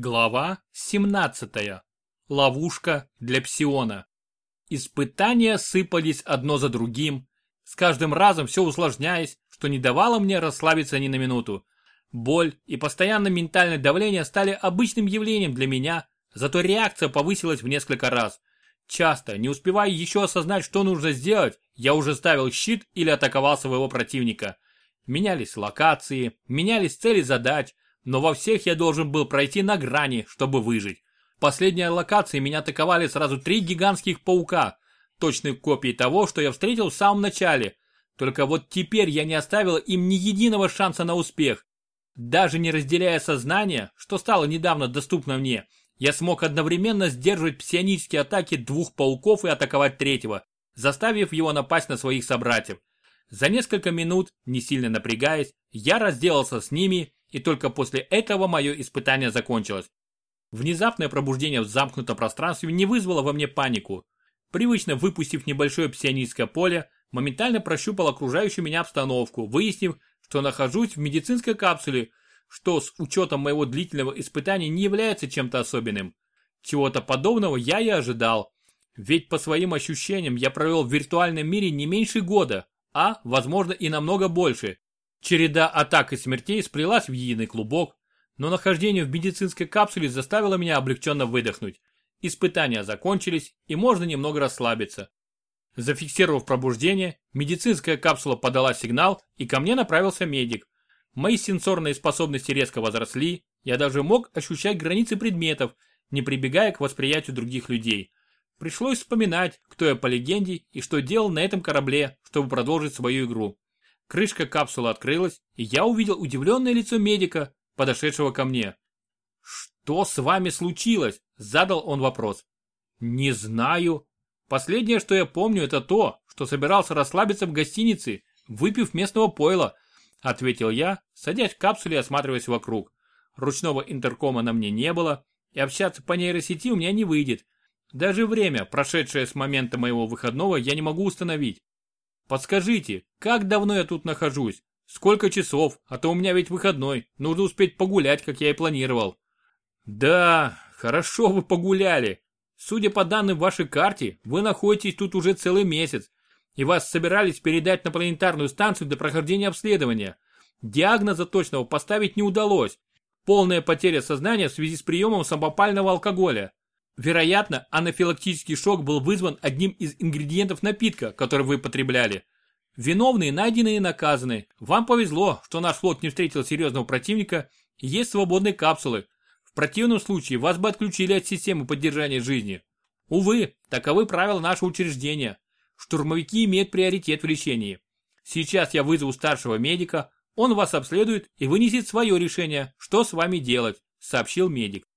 Глава 17. Ловушка для псиона. Испытания сыпались одно за другим, с каждым разом все усложняясь, что не давало мне расслабиться ни на минуту. Боль и постоянное ментальное давление стали обычным явлением для меня, зато реакция повысилась в несколько раз. Часто, не успевая еще осознать, что нужно сделать, я уже ставил щит или атаковал своего противника. Менялись локации, менялись цели задач, но во всех я должен был пройти на грани, чтобы выжить. В последней локации меня атаковали сразу три гигантских паука, точные копии того, что я встретил в самом начале. Только вот теперь я не оставил им ни единого шанса на успех. Даже не разделяя сознание, что стало недавно доступно мне, я смог одновременно сдерживать псионические атаки двух пауков и атаковать третьего, заставив его напасть на своих собратьев. За несколько минут, не сильно напрягаясь, я разделался с ними и только после этого мое испытание закончилось. Внезапное пробуждение в замкнутом пространстве не вызвало во мне панику. Привычно выпустив небольшое псионистское поле, моментально прощупал окружающую меня обстановку, выяснив, что нахожусь в медицинской капсуле, что с учетом моего длительного испытания не является чем-то особенным. Чего-то подобного я и ожидал. Ведь по своим ощущениям я провел в виртуальном мире не меньше года, а, возможно, и намного больше. Череда атак и смертей сплелась в единый клубок, но нахождение в медицинской капсуле заставило меня облегченно выдохнуть. Испытания закончились, и можно немного расслабиться. Зафиксировав пробуждение, медицинская капсула подала сигнал, и ко мне направился медик. Мои сенсорные способности резко возросли, я даже мог ощущать границы предметов, не прибегая к восприятию других людей. Пришлось вспоминать, кто я по легенде и что делал на этом корабле, чтобы продолжить свою игру. Крышка капсулы открылась, и я увидел удивленное лицо медика, подошедшего ко мне. «Что с вами случилось?» – задал он вопрос. «Не знаю. Последнее, что я помню, это то, что собирался расслабиться в гостинице, выпив местного пойла», – ответил я, садясь в капсуле и осматриваясь вокруг. Ручного интеркома на мне не было, и общаться по нейросети у меня не выйдет. Даже время, прошедшее с момента моего выходного, я не могу установить. Подскажите, как давно я тут нахожусь? Сколько часов? А то у меня ведь выходной. Нужно успеть погулять, как я и планировал. Да, хорошо вы погуляли. Судя по данным вашей карте, вы находитесь тут уже целый месяц. И вас собирались передать на планетарную станцию для прохождения обследования. Диагноза точного поставить не удалось. Полная потеря сознания в связи с приемом самопального алкоголя. Вероятно, анафилактический шок был вызван одним из ингредиентов напитка, который вы потребляли. Виновные найдены и наказаны. Вам повезло, что наш флот не встретил серьезного противника и есть свободные капсулы. В противном случае вас бы отключили от системы поддержания жизни. Увы, таковы правила нашего учреждения. Штурмовики имеют приоритет в лечении. Сейчас я вызову старшего медика, он вас обследует и вынесет свое решение, что с вами делать, сообщил медик.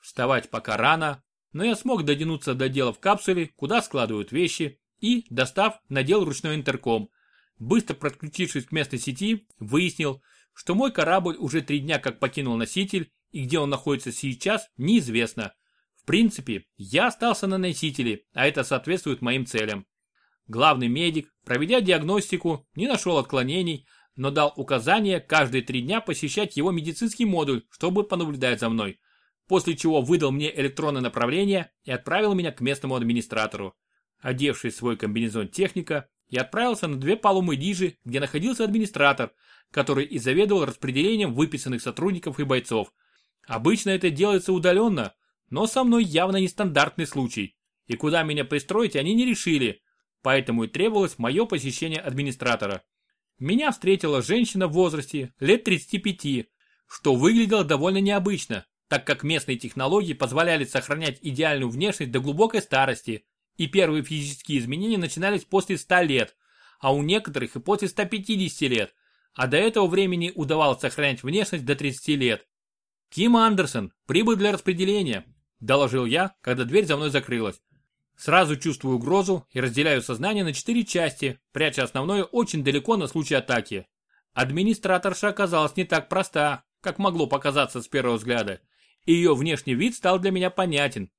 Вставать пока рано, но я смог дотянуться до дела в капсуле, куда складывают вещи, и, достав, надел ручной интерком. Быстро подключившись к местной сети, выяснил, что мой корабль уже три дня как покинул носитель, и где он находится сейчас, неизвестно. В принципе, я остался на носителе, а это соответствует моим целям. Главный медик, проведя диагностику, не нашел отклонений, но дал указание каждые три дня посещать его медицинский модуль, чтобы понаблюдать за мной после чего выдал мне электронное направление и отправил меня к местному администратору. Одевший свой комбинезон техника, я отправился на две палумы Дижи, где находился администратор, который и заведовал распределением выписанных сотрудников и бойцов. Обычно это делается удаленно, но со мной явно нестандартный случай, и куда меня пристроить они не решили, поэтому и требовалось мое посещение администратора. Меня встретила женщина в возрасте лет 35, что выглядело довольно необычно, так как местные технологии позволяли сохранять идеальную внешность до глубокой старости, и первые физические изменения начинались после 100 лет, а у некоторых и после 150 лет, а до этого времени удавалось сохранять внешность до 30 лет. «Ким Андерсон, прибыл для распределения», – доложил я, когда дверь за мной закрылась. Сразу чувствую угрозу и разделяю сознание на четыре части, пряча основное очень далеко на случай атаки. Администраторша оказалась не так проста, как могло показаться с первого взгляда, и ее внешний вид стал для меня понятен.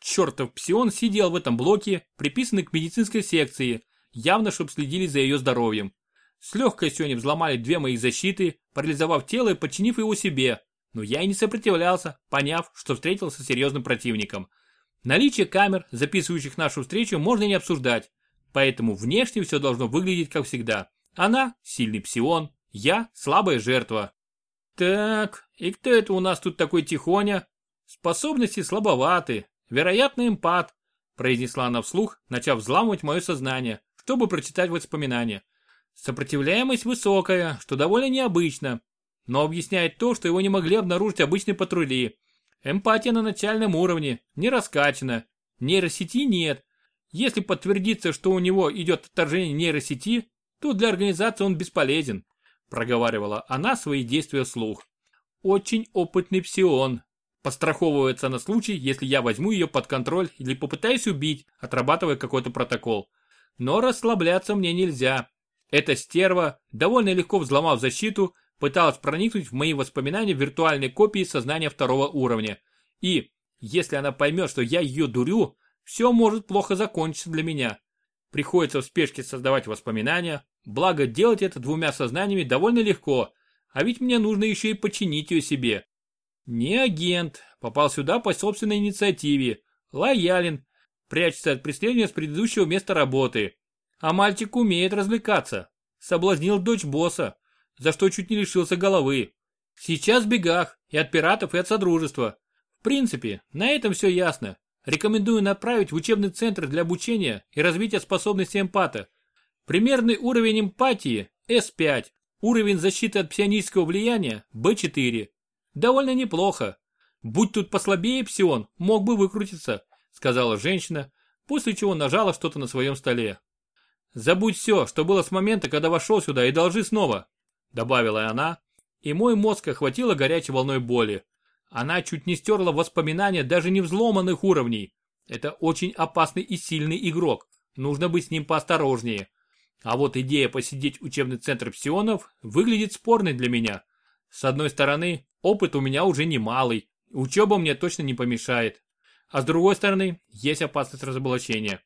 Чертов псион сидел в этом блоке, приписанный к медицинской секции, явно чтобы следили за ее здоровьем. С легкостью они взломали две моих защиты, парализовав тело и подчинив его себе, но я и не сопротивлялся, поняв, что встретился с серьезным противником. Наличие камер, записывающих нашу встречу, можно не обсуждать, поэтому внешне все должно выглядеть как всегда. Она – сильный псион, я – слабая жертва. Так, и кто это у нас тут такой тихоня? Способности слабоваты, вероятно эмпат, произнесла она вслух, начав взламывать мое сознание, чтобы прочитать воспоминания. Сопротивляемость высокая, что довольно необычно, но объясняет то, что его не могли обнаружить обычные патрули. Эмпатия на начальном уровне, не раскачана, нейросети нет. Если подтвердится, что у него идет отторжение нейросети, то для организации он бесполезен, проговаривала она свои действия вслух. Очень опытный псион. Постраховывается на случай, если я возьму ее под контроль или попытаюсь убить, отрабатывая какой-то протокол. Но расслабляться мне нельзя. Эта стерва, довольно легко взломав защиту, пыталась проникнуть в мои воспоминания виртуальной копии сознания второго уровня. И, если она поймет, что я ее дурю, все может плохо закончиться для меня. Приходится в спешке создавать воспоминания, благо делать это двумя сознаниями довольно легко, а ведь мне нужно еще и починить ее себе. Не агент, попал сюда по собственной инициативе, лоялен, прячется от преследования с предыдущего места работы. А мальчик умеет развлекаться. Соблазнил дочь босса, за что чуть не лишился головы. Сейчас в бегах и от пиратов, и от Содружества. В принципе, на этом все ясно. Рекомендую направить в учебный центр для обучения и развития способностей эмпата. Примерный уровень эмпатии S5, уровень защиты от псионического влияния B4. Довольно неплохо. Будь тут послабее псион, мог бы выкрутиться, сказала женщина, после чего нажала что-то на своем столе. Забудь все, что было с момента, когда вошел сюда, и должи снова», добавила она, и мой мозг охватила горячей волной боли. Она чуть не стерла воспоминания даже не взломанных уровней. Это очень опасный и сильный игрок, нужно быть с ним поосторожнее. А вот идея посетить учебный центр псионов выглядит спорной для меня. С одной стороны, опыт у меня уже немалый, учеба мне точно не помешает. А с другой стороны, есть опасность разоблачения.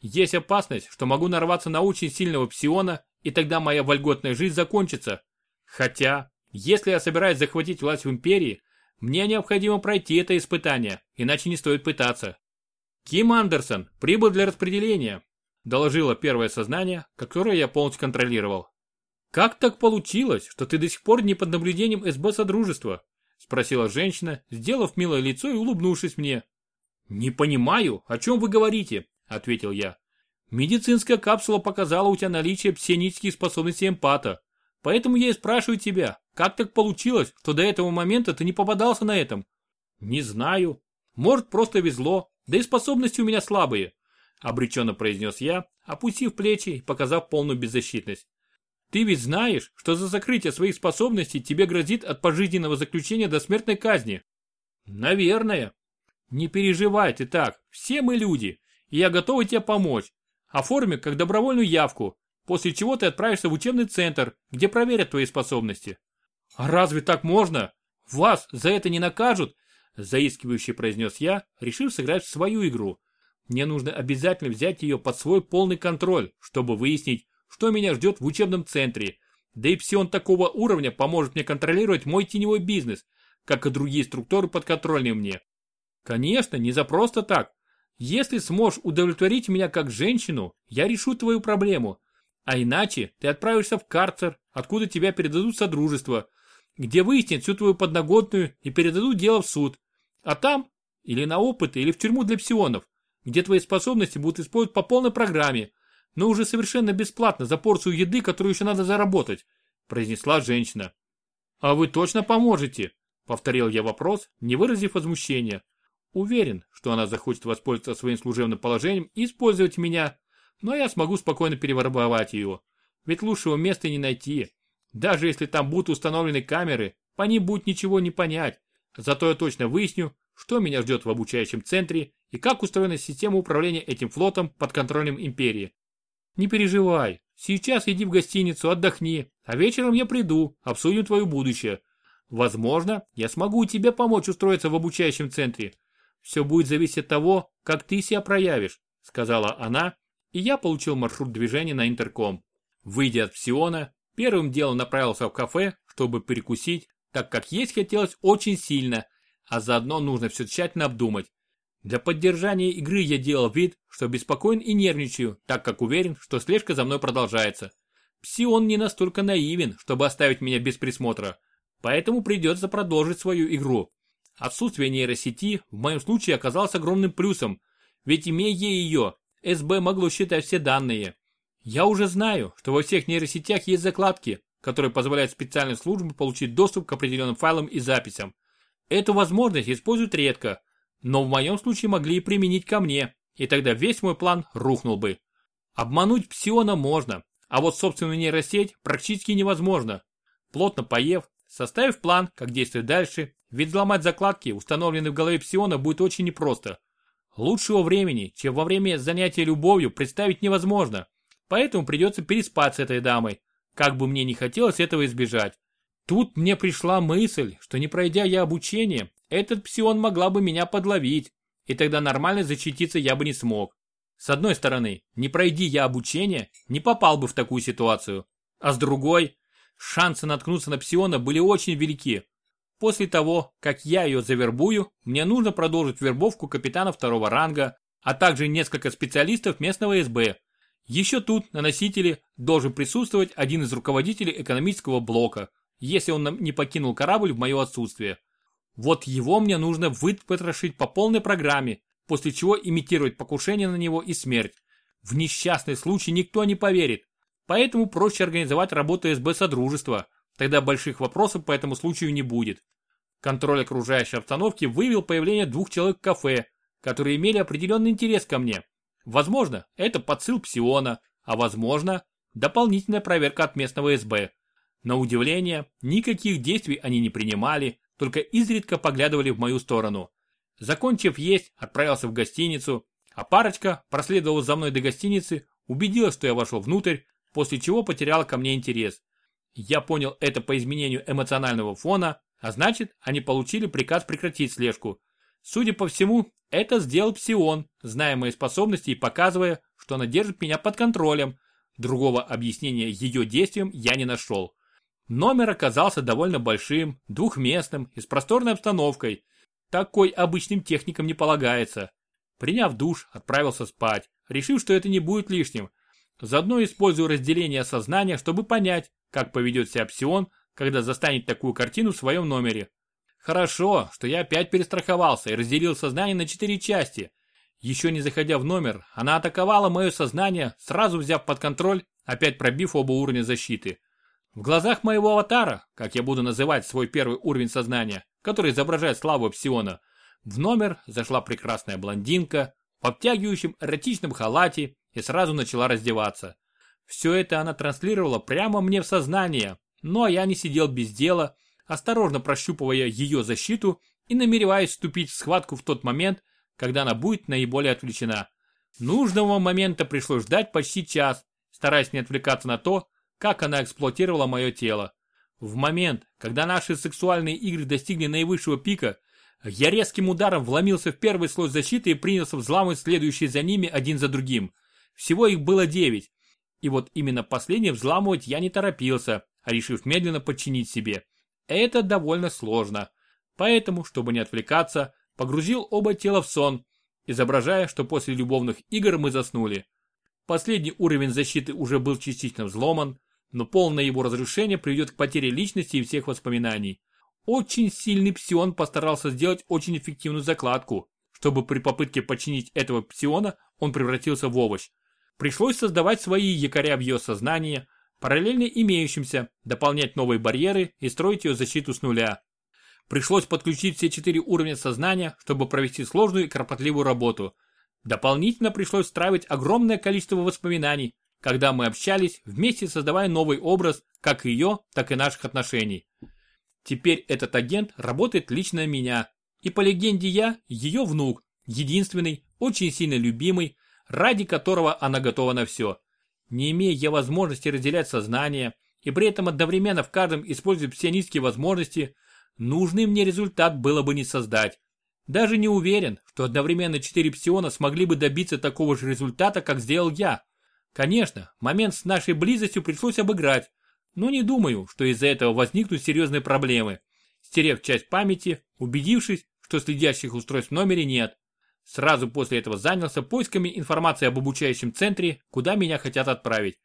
Есть опасность, что могу нарваться на очень сильного псиона, и тогда моя вольготная жизнь закончится. Хотя, если я собираюсь захватить власть в империи, мне необходимо пройти это испытание, иначе не стоит пытаться. Ким Андерсон прибыл для распределения, доложило первое сознание, которое я полностью контролировал. Как так получилось, что ты до сих пор не под наблюдением СБ Содружества? Спросила женщина, сделав милое лицо и улыбнувшись мне. Не понимаю, о чем вы говорите, ответил я. Медицинская капсула показала у тебя наличие псионических способностей эмпата. Поэтому я и спрашиваю тебя, как так получилось, что до этого момента ты не попадался на этом? Не знаю. Может, просто везло, да и способности у меня слабые. Обреченно произнес я, опустив плечи и показав полную беззащитность. Ты ведь знаешь, что за закрытие своих способностей тебе грозит от пожизненного заключения до смертной казни? Наверное. Не переживай ты так, все мы люди и я готова тебе помочь. Оформи как добровольную явку, после чего ты отправишься в учебный центр, где проверят твои способности. А разве так можно? Вас за это не накажут? Заискивающе произнес я, решив сыграть в свою игру. Мне нужно обязательно взять ее под свой полный контроль, чтобы выяснить, что меня ждет в учебном центре. Да и псион такого уровня поможет мне контролировать мой теневой бизнес, как и другие структуры подконтрольные мне. Конечно, не за просто так, если сможешь удовлетворить меня как женщину, я решу твою проблему. А иначе ты отправишься в карцер, откуда тебя передадут Содружество, где выяснят всю твою подноготную и передадут дело в суд. А там, или на опыты, или в тюрьму для псионов, где твои способности будут использовать по полной программе, но уже совершенно бесплатно за порцию еды, которую еще надо заработать, произнесла женщина. А вы точно поможете? Повторил я вопрос, не выразив возмущения. Уверен, что она захочет воспользоваться своим служебным положением и использовать меня, но я смогу спокойно переворбовать ее. Ведь лучшего места не найти. Даже если там будут установлены камеры, по ним будет ничего не понять. Зато я точно выясню, что меня ждет в обучающем центре и как устроена система управления этим флотом под контролем империи. Не переживай, сейчас иди в гостиницу, отдохни, а вечером я приду, обсудим твое будущее. Возможно, я смогу тебе помочь устроиться в обучающем центре, все будет зависеть от того, как ты себя проявишь, сказала она, и я получил маршрут движения на интерком. Выйдя от Псиона, первым делом направился в кафе, чтобы перекусить, так как есть хотелось очень сильно, а заодно нужно все тщательно обдумать. Для поддержания игры я делал вид, что беспокоен и нервничаю, так как уверен, что слежка за мной продолжается. Псион не настолько наивен, чтобы оставить меня без присмотра, поэтому придется продолжить свою игру. Отсутствие нейросети в моем случае оказалось огромным плюсом, ведь имея ее, СБ могло считать все данные. Я уже знаю, что во всех нейросетях есть закладки, которые позволяют специальной службе получить доступ к определенным файлам и записям. Эту возможность используют редко, но в моем случае могли и применить ко мне, и тогда весь мой план рухнул бы. Обмануть псиона можно, а вот собственную нейросеть практически невозможно. Плотно поев, составив план, как действовать дальше, ведь взломать закладки, установленные в голове псиона, будет очень непросто. Лучшего времени, чем во время занятия любовью, представить невозможно. Поэтому придется переспать с этой дамой, как бы мне не хотелось этого избежать. Тут мне пришла мысль, что не пройдя я обучение, этот псион могла бы меня подловить, и тогда нормально защититься я бы не смог. С одной стороны, не пройди я обучение, не попал бы в такую ситуацию. А с другой, шансы наткнуться на псиона были очень велики. После того, как я ее завербую, мне нужно продолжить вербовку капитана второго ранга, а также несколько специалистов местного СБ. Еще тут, на носителе, должен присутствовать один из руководителей экономического блока, если он не покинул корабль в мое отсутствие. Вот его мне нужно выпотрошить по полной программе, после чего имитировать покушение на него и смерть. В несчастный случай никто не поверит. Поэтому проще организовать работу СБ Содружества, тогда больших вопросов по этому случаю не будет. Контроль окружающей обстановки выявил появление двух человек в кафе, которые имели определенный интерес ко мне. Возможно, это подсыл псиона, а возможно, дополнительная проверка от местного СБ. На удивление, никаких действий они не принимали, только изредка поглядывали в мою сторону. Закончив есть, отправился в гостиницу, а парочка, проследовав за мной до гостиницы, убедилась, что я вошел внутрь, после чего потеряла ко мне интерес. Я понял это по изменению эмоционального фона, а значит, они получили приказ прекратить слежку. Судя по всему, это сделал Псион, зная мои способности и показывая, что она держит меня под контролем. Другого объяснения ее действиям я не нашел. Номер оказался довольно большим, двухместным и с просторной обстановкой. Такой обычным техникам не полагается. Приняв душ, отправился спать, решив, что это не будет лишним. Заодно использую разделение сознания, чтобы понять, как поведет себя Псион, когда застанет такую картину в своем номере. Хорошо, что я опять перестраховался и разделил сознание на четыре части. Еще не заходя в номер, она атаковала мое сознание, сразу взяв под контроль, опять пробив оба уровня защиты. В глазах моего аватара, как я буду называть свой первый уровень сознания, который изображает славу Псиона, в номер зашла прекрасная блондинка в обтягивающем эротичном халате и сразу начала раздеваться. Все это она транслировала прямо мне в сознание, но я не сидел без дела, осторожно прощупывая ее защиту и намереваясь вступить в схватку в тот момент, когда она будет наиболее отвлечена. Нужного момента пришлось ждать почти час, стараясь не отвлекаться на то, как она эксплуатировала мое тело. В момент, когда наши сексуальные игры достигли наивысшего пика, я резким ударом вломился в первый слой защиты и принялся взламывать следующие за ними один за другим. Всего их было девять. И вот именно последний взламывать я не торопился, а решив медленно подчинить себе. Это довольно сложно. Поэтому, чтобы не отвлекаться, погрузил оба тела в сон, изображая, что после любовных игр мы заснули. Последний уровень защиты уже был частично взломан, но полное его разрушение приведет к потере личности и всех воспоминаний. Очень сильный псион постарался сделать очень эффективную закладку, чтобы при попытке починить этого псиона он превратился в овощ. Пришлось создавать свои якоря в ее сознании, параллельно имеющимся, дополнять новые барьеры и строить ее защиту с нуля. Пришлось подключить все четыре уровня сознания, чтобы провести сложную и кропотливую работу. Дополнительно пришлось встраивать огромное количество воспоминаний, когда мы общались, вместе создавая новый образ как ее, так и наших отношений. Теперь этот агент работает лично меня. И по легенде я ее внук, единственный, очень сильно любимый, ради которого она готова на все. Не имея я возможности разделять сознание и при этом одновременно в каждом использовать все низкие возможности, нужный мне результат было бы не создать. Даже не уверен, что одновременно четыре псиона смогли бы добиться такого же результата, как сделал я. Конечно, момент с нашей близостью пришлось обыграть, но не думаю, что из-за этого возникнут серьезные проблемы. стерев часть памяти, убедившись, что следящих устройств в номере нет. Сразу после этого занялся поисками информации об обучающем центре, куда меня хотят отправить.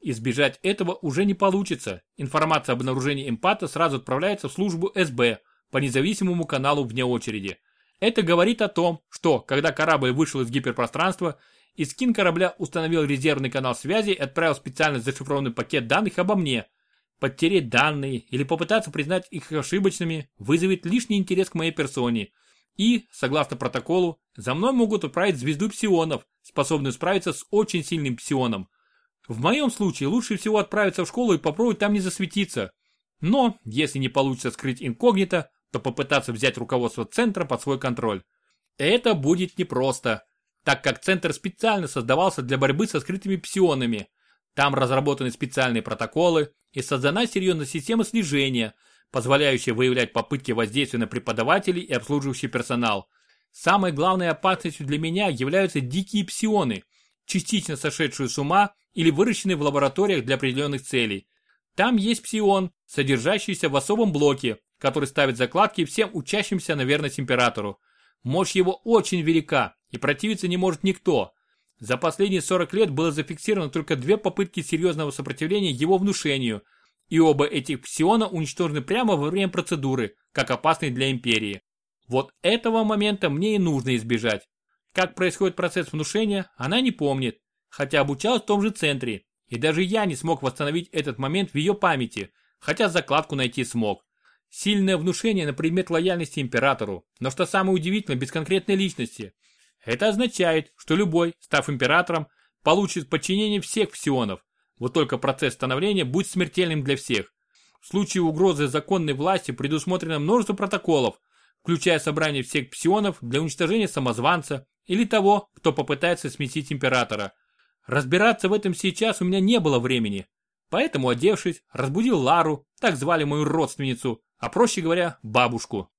Избежать этого уже не получится. Информация об обнаружении эмпата сразу отправляется в службу СБ по независимому каналу вне очереди. Это говорит о том, что, когда корабль вышел из гиперпространства, Искин корабля установил резервный канал связи и отправил специально зашифрованный пакет данных обо мне. Подтереть данные или попытаться признать их ошибочными вызовет лишний интерес к моей персоне. И, согласно протоколу, за мной могут отправить звезду псионов, способную справиться с очень сильным псионом. В моем случае лучше всего отправиться в школу и попробовать там не засветиться. Но, если не получится скрыть инкогнито, то попытаться взять руководство центра под свой контроль. Это будет непросто, так как центр специально создавался для борьбы со скрытыми псионами. Там разработаны специальные протоколы и создана серьезная система слежения, позволяющая выявлять попытки воздействия на преподавателей и обслуживающий персонал. Самой главной опасностью для меня являются дикие псионы, частично сошедшие с ума или выращенные в лабораториях для определенных целей. Там есть псион, содержащийся в особом блоке, который ставит закладки всем учащимся на верность императору. Мощь его очень велика, и противиться не может никто. За последние 40 лет было зафиксировано только две попытки серьезного сопротивления его внушению, и оба этих псиона уничтожены прямо во время процедуры, как опасные для империи. Вот этого момента мне и нужно избежать. Как происходит процесс внушения, она не помнит, хотя обучалась в том же центре, и даже я не смог восстановить этот момент в ее памяти, хотя закладку найти смог. Сильное внушение на предмет лояльности императору, но что самое удивительное, без конкретной личности. Это означает, что любой, став императором, получит подчинение всех псионов. Вот только процесс становления будет смертельным для всех. В случае угрозы законной власти предусмотрено множество протоколов, включая собрание всех псионов для уничтожения самозванца или того, кто попытается сместить императора. Разбираться в этом сейчас у меня не было времени. Поэтому, одевшись, разбудил Лару, так звали мою родственницу, а проще говоря, бабушку.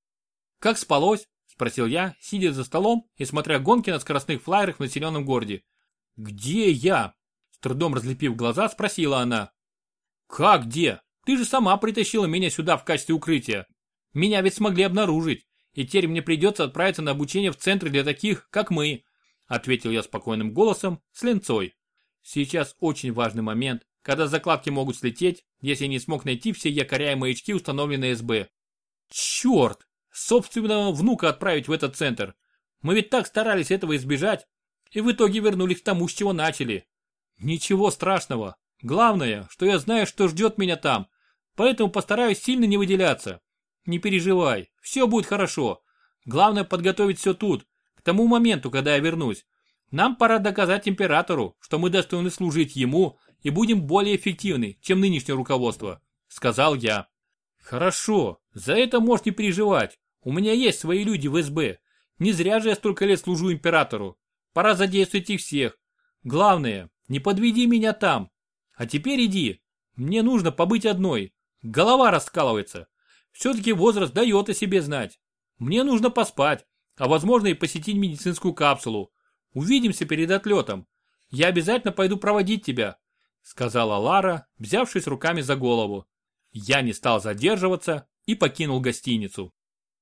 «Как спалось?» – спросил я, сидя за столом и смотря гонки на скоростных флайерах в населенном городе. «Где я?» – с трудом разлепив глаза, спросила она. «Как где? Ты же сама притащила меня сюда в качестве укрытия. Меня ведь смогли обнаружить, и теперь мне придется отправиться на обучение в центры для таких, как мы», – ответил я спокойным голосом с ленцой. «Сейчас очень важный момент, когда закладки могут слететь, если не смог найти все якоря и маячки, установленные СБ. Черт! Собственного внука отправить в этот центр. Мы ведь так старались этого избежать, и в итоге вернулись к тому, с чего начали. Ничего страшного. Главное, что я знаю, что ждет меня там, поэтому постараюсь сильно не выделяться. Не переживай, все будет хорошо. Главное подготовить все тут, к тому моменту, когда я вернусь. Нам пора доказать императору, что мы достойны служить ему и будем более эффективны, чем нынешнее руководство», — сказал я. «Хорошо, за это можешь не переживать. У меня есть свои люди в СБ. Не зря же я столько лет служу императору. Пора задействовать их всех. Главное, не подведи меня там. А теперь иди. Мне нужно побыть одной. Голова раскалывается. Все-таки возраст дает о себе знать. Мне нужно поспать, а возможно и посетить медицинскую капсулу. Увидимся перед отлетом. Я обязательно пойду проводить тебя сказала Лара, взявшись руками за голову. Я не стал задерживаться и покинул гостиницу.